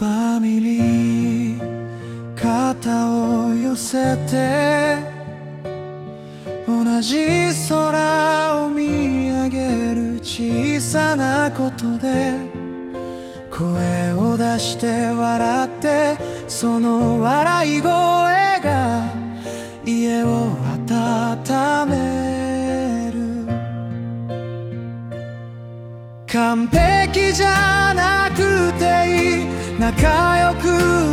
ファミリー肩を寄せて同じ空を見上げる小さなことで声を出して笑ってその笑い声が家を温める。完璧じゃなくていい。仲良く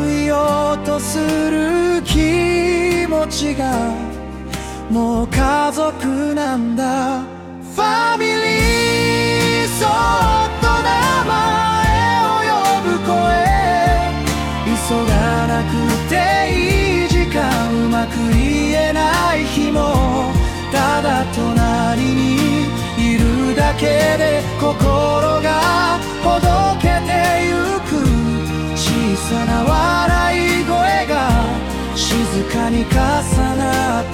いようとする気持ちがもう家族なんだ。ファミリーそっと名前を呼ぶ声急がなくていい時間うまく言えない日もただ隣にいるだけで心が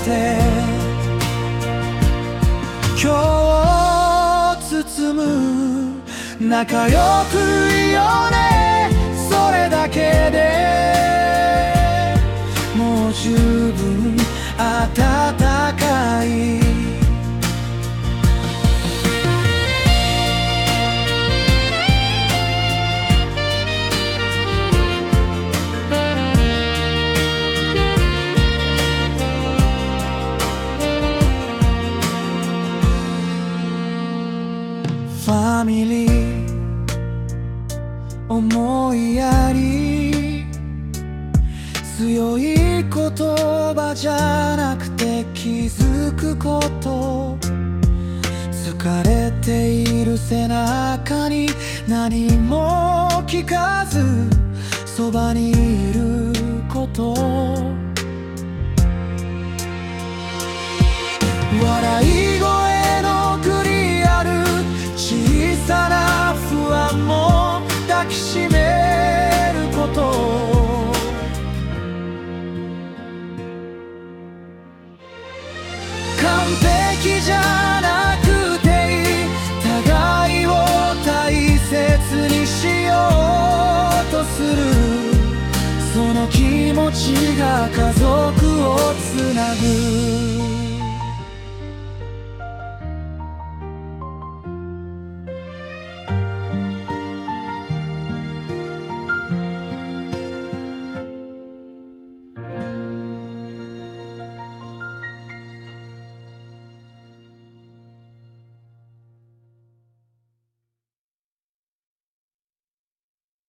て今日を包む仲良くいようね。ミリー思いやり強い言葉じゃなくて気づくこと。疲れている背中に何も聞かずそばにいること。笑い抱きしめること。完璧じゃなくていい。互いを大切にしようとする。その気持ちが家族をつなぐ。